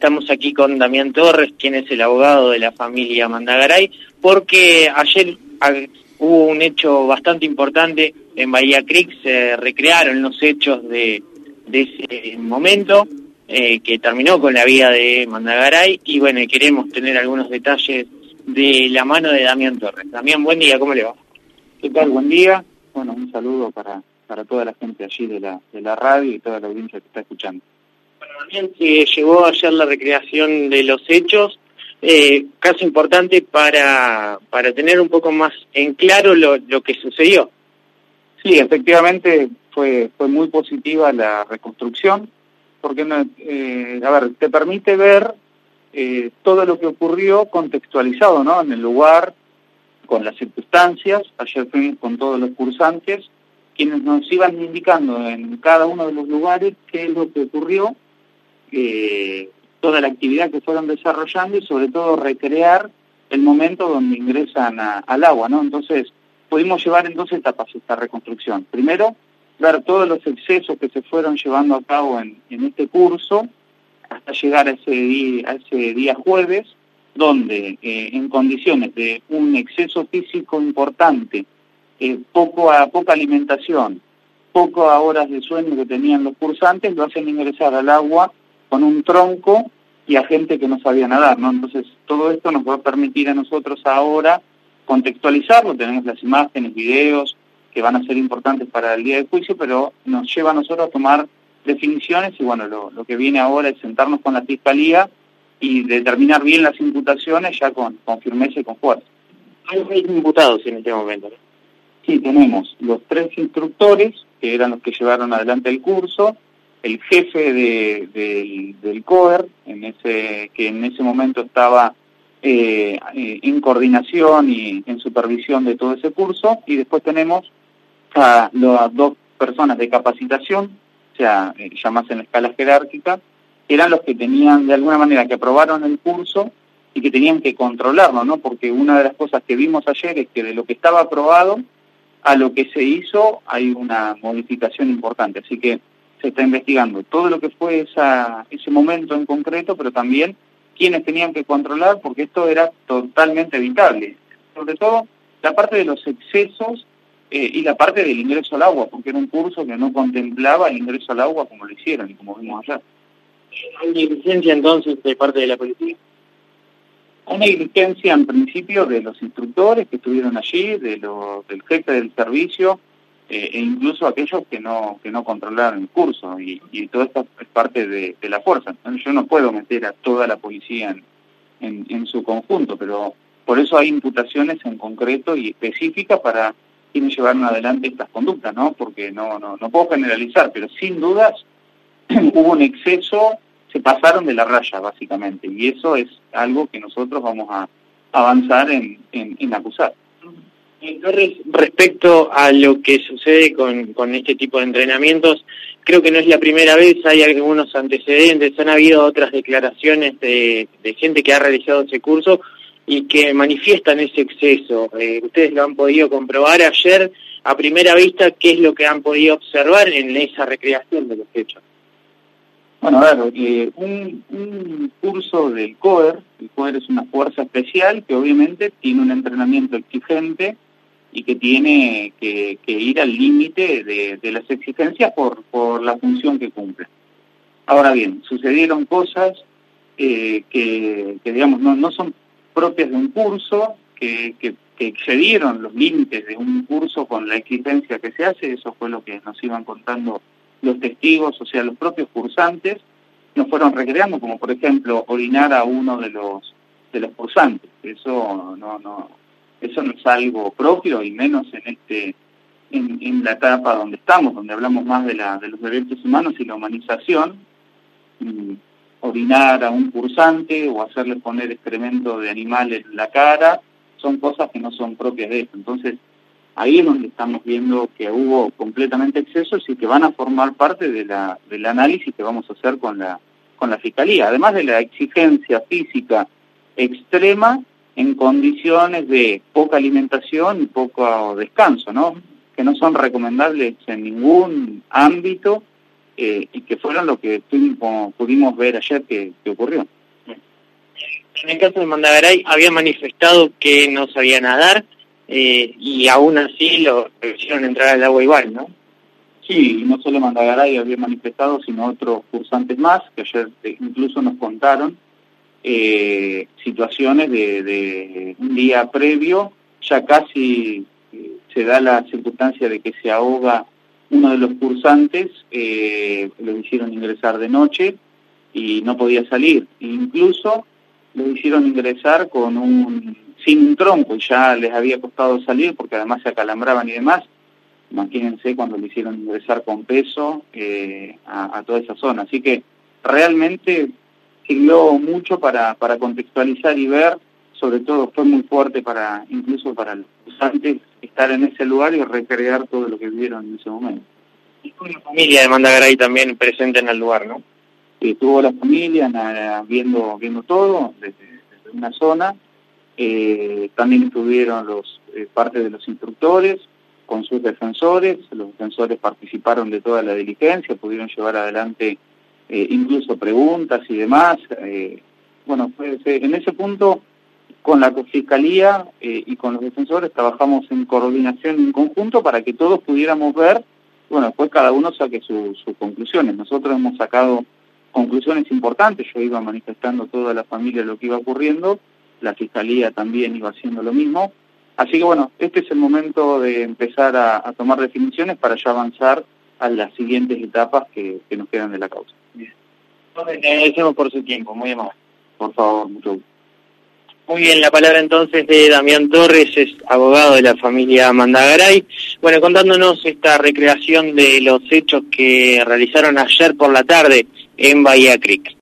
estamos aquí con Damián Torres, quien es el abogado de la familia Mandagaray, porque ayer hubo un hecho bastante importante en Bahía Creek, se recrearon los hechos de, ese momento eh, que terminó con la vida de Mandagaray y bueno, queremos tener algunos detalles de la mano de Damián Torres. Damián, buen día, ¿cómo le va? ¿Qué tal? Buen día. Bueno, un saludo para, para toda la gente allí de la, de la radio y toda la audiencia que está escuchando. Damián, se llegó ayer la recreación de los hechos, eh, caso importante para, para tener un poco más en claro lo, lo que sucedió. Sí, efectivamente fue, fue muy positiva la reconstrucción, porque, eh, a ver, te permite ver eh, todo lo que ocurrió contextualizado, ¿no? En el lugar, con las circunstancias, ayer fuimos con todos los cursantes, quienes nos iban indicando en cada uno de los lugares qué es lo que ocurrió, eh, toda la actividad que fueron desarrollando y sobre todo recrear el momento donde ingresan al agua, ¿no? Entonces, pudimos llevar en dos etapas esta reconstrucción. Primero, ver todos los excesos que se fueron llevando a cabo en, este curso hasta llegar a ese día, a ese día jueves, donde eh, en condiciones de un exceso físico importante, eh, poco a, poca alimentación, poco a horas de sueño que tenían los cursantes, lo hacen ingresar al agua con un tronco y a gente que no sabía nadar, ¿no? Entonces, todo esto nos va a permitir a nosotros ahora contextualizarlo, tenemos las imágenes, videos que van a ser importantes para el día de juicio, pero nos lleva a nosotros a tomar definiciones y bueno, lo, que viene ahora es sentarnos con la Fiscalía y determinar bien las imputaciones ya con, con firmeza y con fuerza. Hay seis imputados en este momento. Sí, tenemos los tres instructores, que eran los que llevaron adelante el curso, el jefe de, del COER, en ese, que en ese momento estaba eh, eh, en coordinación y en supervisión de todo ese curso, y después tenemos a las dos personas de capacitación, o sea, eh, ya más en la escala jerárquica, eran los que tenían, de alguna manera, que aprobaron el curso y que tenían que controlarlo, ¿no? Porque una de las cosas que vimos ayer es que de lo que estaba aprobado a lo que se hizo hay una modificación importante, así que se está investigando todo lo que fue esa, ese momento en concreto, pero también quienes tenían que controlar, porque esto era totalmente evitable. Sobre todo la parte de los excesos eh, y la parte del ingreso al agua, porque era un curso que no contemplaba el ingreso al agua como lo hicieron y como vimos allá. ¿Hay negligencia entonces de parte de la policía? Hay negligencia en principio de los instructores que estuvieron allí, de del jefe del servicio, eh, e incluso aquellos que no que no controlaron el curso y, todo esto es parte de, la fuerza. Yo no puedo meter a toda la policía en, en, su conjunto, pero por eso hay imputaciones en concreto y específicas para quienes llevaron adelante estas conductas, ¿no? Porque no, no, no puedo generalizar, pero sin dudas hubo un exceso, se pasaron de la raya básicamente, y eso es algo que nosotros vamos a avanzar en, en, en acusar. Torres, respecto a lo que sucede con, con este tipo de entrenamientos, creo que no es la primera vez, hay algunos antecedentes, han habido otras declaraciones de, de gente que ha realizado ese curso y que manifiestan ese exceso. Eh, ustedes lo han podido comprobar ayer a primera vista, ¿qué es lo que han podido observar en esa recreación de los hechos? Bueno, a ver, eh, un, un, curso del COER, el COER es una fuerza especial que obviamente tiene un entrenamiento exigente y que tiene que, ir al límite de, las exigencias por, por la función que cumple. Ahora bien, sucedieron cosas eh, que, digamos, no, no son propias de un curso, que, que, excedieron los límites de un curso con la exigencia que se hace, eso fue lo que nos iban contando los testigos, o sea, los propios cursantes, nos fueron recreando, como por ejemplo orinar a uno de los de los cursantes. Eso no, no, eso no es algo propio y menos en este en, la etapa donde estamos, donde hablamos más de, la, de los derechos humanos y la humanización, orinar a un cursante o hacerle poner excremento de animal en la cara, son cosas que no son propias de esto. Entonces, ahí es donde estamos viendo que hubo completamente excesos y que van a formar parte de la, del análisis que vamos a hacer con la, con la Fiscalía. Además de la exigencia física extrema en condiciones de poca alimentación y poco descanso, ¿no? Que no son recomendables en ningún ámbito eh, y que fueron lo que pudimos ver ayer que, ocurrió. En el caso de Mandagaray había manifestado que no sabía nadar eh, y aún así lo hicieron entrar al agua igual, ¿no? Sí, no solo Mandagaray había manifestado, sino otros cursantes más, que ayer incluso nos contaron eh, situaciones de, un día previo, ya casi eh, se da la circunstancia de que se ahoga uno de los cursantes, eh, lo hicieron ingresar de noche y no podía salir. Incluso lo hicieron ingresar con un sin un tronco ya les había costado salir porque además se acalambraban y demás. Imagínense cuando lo hicieron ingresar con peso eh, a, toda esa zona. Así que realmente sirvió mucho para, para contextualizar y ver, sobre todo fue muy fuerte para incluso para los usantes estar en ese lugar y recrear todo lo que vivieron en ese momento. Y con la familia de Mandagaray también presente en el lugar, ¿no? estuvo la familia viendo, viendo todo desde, una zona, eh, también estuvieron los eh, parte de los instructores, con sus defensores, los defensores participaron de toda la diligencia, pudieron llevar adelante eh, incluso preguntas y demás. Eh, bueno, eh, en ese punto con la Fiscalía y con los defensores trabajamos en coordinación en conjunto para que todos pudiéramos ver, bueno, después cada uno saque sus conclusiones. Nosotros hemos sacado conclusiones importantes, yo iba manifestando toda la familia lo que iba ocurriendo, la Fiscalía también iba haciendo lo mismo, Así que bueno, este es el momento de empezar a, tomar definiciones para ya avanzar a las siguientes etapas que, nos quedan de la causa. Bien. agradecemos por su tiempo, muy amable. Por favor, mucho gusto. Muy bien, la palabra entonces de Damián Torres, es abogado de la familia Mandagaray. Bueno, contándonos esta recreación de los hechos que realizaron ayer por la tarde en Bahía Creek.